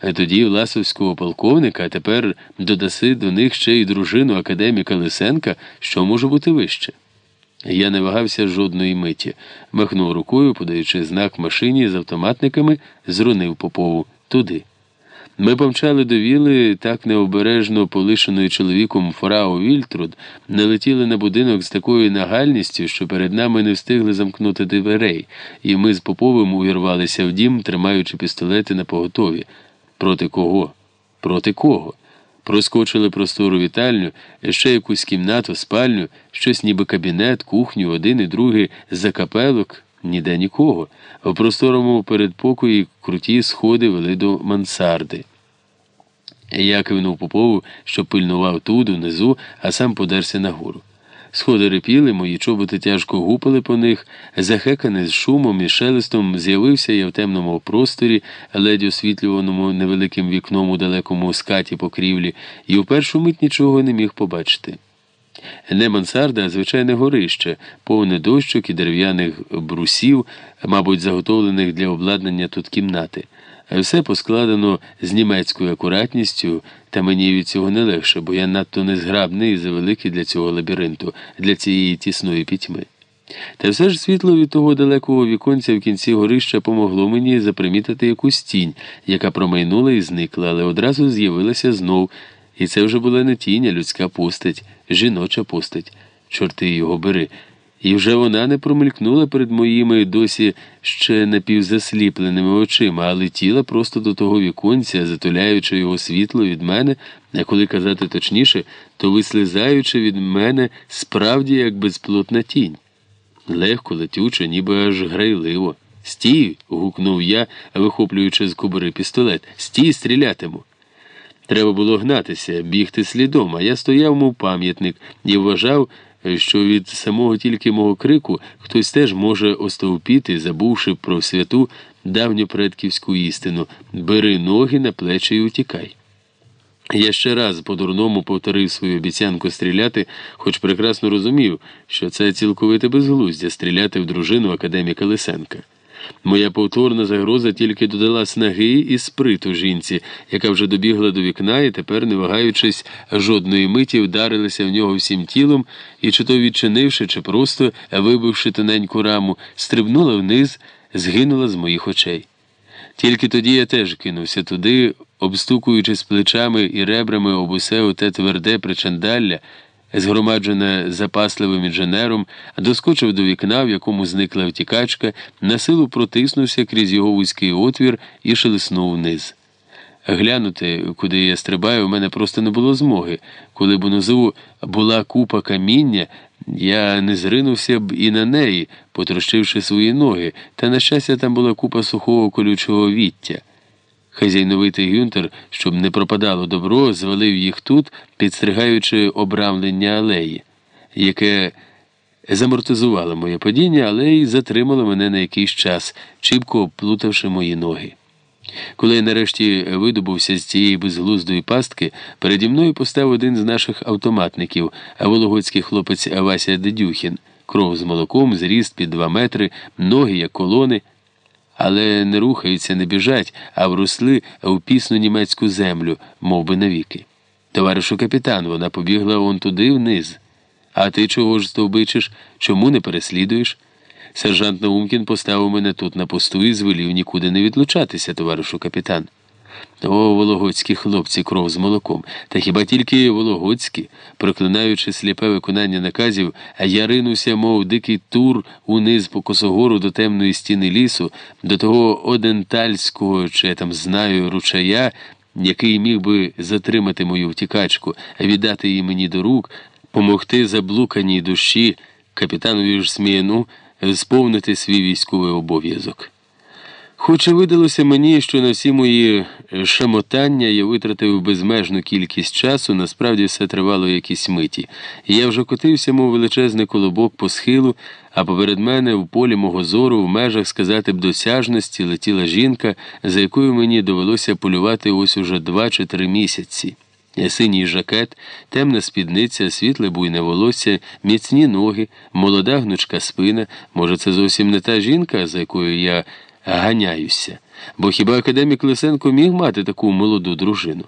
тоді Власовського полковника, а тепер додаси до них ще й дружину академіка Лисенка, що може бути вище. Я не вагався жодної миті, махнув рукою, подаючи знак машині з автоматниками, зрунив попову туди. Ми помчали до віли, так необережно полишеної чоловіком фрау Вільтруд, налетіли на будинок з такою нагальністю, що перед нами не встигли замкнути дверей, і ми з Поповим увірвалися в дім, тримаючи пістолети на поготові. Проти кого? Проти кого? Проскочили простору вітальню, ще якусь кімнату, спальню, щось ніби кабінет, кухню, один і другий закапелок, ніде нікого. В просторому передпокої круті сходи вели до мансарди. Я кивнув Попову, що пильнував тут, унизу, а сам подерся нагору. Сходи репіли, мої чоботи тяжко гупали по них, захеканий з шумом і шелестом з'явився я в темному просторі, ледь освітлюваному невеликим вікном у далекому скаті покрівлі, і в першу мить нічого не міг побачити. Не мансарда, а звичайне горище, повне дощок і дерев'яних брусів, мабуть, заготовлених для обладнання тут кімнати. Все поскладено з німецькою акуратністю, та мені від цього не легше, бо я надто незграбний і завеликий для цього лабіринту, для цієї тісної пітьми. Та все ж світло від того далекого віконця в кінці горища помогло мені запримітити якусь тінь, яка промайнула і зникла, але одразу з'явилася знов, і це вже була не тінь, а людська постать, жіноча постать. Чорти його бери. І вже вона не промелькнула перед моїми досі ще напівзасліпленими очима, а летіла просто до того віконця, затуляючи його світло від мене, а коли казати точніше, то вислизаючи від мене справді як безплотна тінь. Легко, летюче, ніби аж грайливо. Стій. гукнув я, вихоплюючи з кобури пістолет. Стій, стрілятиму. Треба було гнатися, бігти слідом, а я стояв, мов пам'ятник, і вважав що від самого тільки мого крику хтось теж може остовпіти, забувши про святу давню предківську істину бери ноги на плечі і утікай. Я ще раз по-дурному повторив свою обіцянку стріляти, хоч прекрасно розумів, що це цілковите безглуздя стріляти в дружину академіка Лисенка. Моя повторна загроза тільки додала снаги і сприту жінці, яка вже добігла до вікна і тепер, не вагаючись, жодної миті вдарилася в нього всім тілом і, чи то відчинивши, чи просто, вибивши тоненьку раму, стрибнула вниз, згинула з моїх очей. Тільки тоді я теж кинувся туди, обстукуючись плечами і ребрами об усе оте тверде причандалля згромаджене запасливим інженером, доскочив до вікна, в якому зникла втікачка, на силу протиснувся крізь його вузький отвір і шелеснув вниз. Глянути, куди я стрибаю, у мене просто не було змоги. Коли б унизу була купа каміння, я не зринувся б і на неї, потрощивши свої ноги, та, на щастя, там була купа сухого колючого віття. Хазяйновитий Гюнтер, щоб не пропадало добро, звалив їх тут, підстригаючи обрамлення алеї, яке замортизувало моє падіння, але й затримало мене на якийсь час, чіпко оплутавши мої ноги. Коли я нарешті видобувся з цієї безглуздої пастки, переді мною постав один з наших автоматників, вологодський хлопець Авася Дедюхін, кров з молоком, зріст під два метри, ноги як колони але не рухаються, не біжать, а вросли в пісну німецьку землю, мов би навіки. Товаришу капітан, вона побігла он туди вниз. А ти чого ж стовбичиш? Чому не переслідуєш? Сержант Наумкін поставив мене тут на посту і звелів нікуди не відлучатися, товаришу капітан. О, вологодські хлопці, кров з молоком. Та хіба тільки вологодські, проклинаючи сліпе виконання наказів, я ринувся, мов дикий тур униз по косогору до темної стіни лісу, до того одентальського, чи я там знаю, ручая, який міг би затримати мою втікачку, віддати її мені до рук, помогти заблуканій душі, капітанові ж Сміяну, сповнити свій військовий обов'язок. Хоч і видалося мені, що на всі мої шамотання я витратив безмежну кількість часу, насправді все тривало якісь миті. Я вже котився, мов величезний колобок по схилу, а поперед мене в полі мого зору, в межах сказати б досяжності, летіла жінка, за якою мені довелося полювати ось уже два чи три місяці. Синій жакет, темна спідниця, світле буйне волосся, міцні ноги, молода гнучка спина. Може, це зовсім не та жінка, за якою я ганяюся. Бо хіба академік Лисенко міг мати таку молоду дружину?